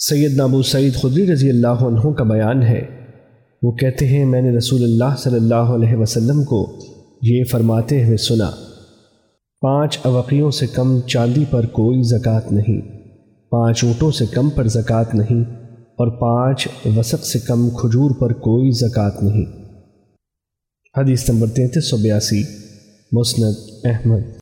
سید نابو سعید خدری رضی اللہ عنہ کا بیان ہے۔ وہ کہتے ہیں، میں نے رسول اللہ صلی اللہ علیہ وسلم کو یہ فرماتے ہوئے سنا، پانچ اوقیوں سے کم چاندی پر کوئی زکوٰۃ نہیں، پانچ اونٹوں سے کم پر زکوٰۃ نہیں، اور پانچ وسق سے کم کھجور پر کوئی زکوٰۃ نہیں۔ حدیث نمبر تینتیس سو بیاسی، مسند احمد۔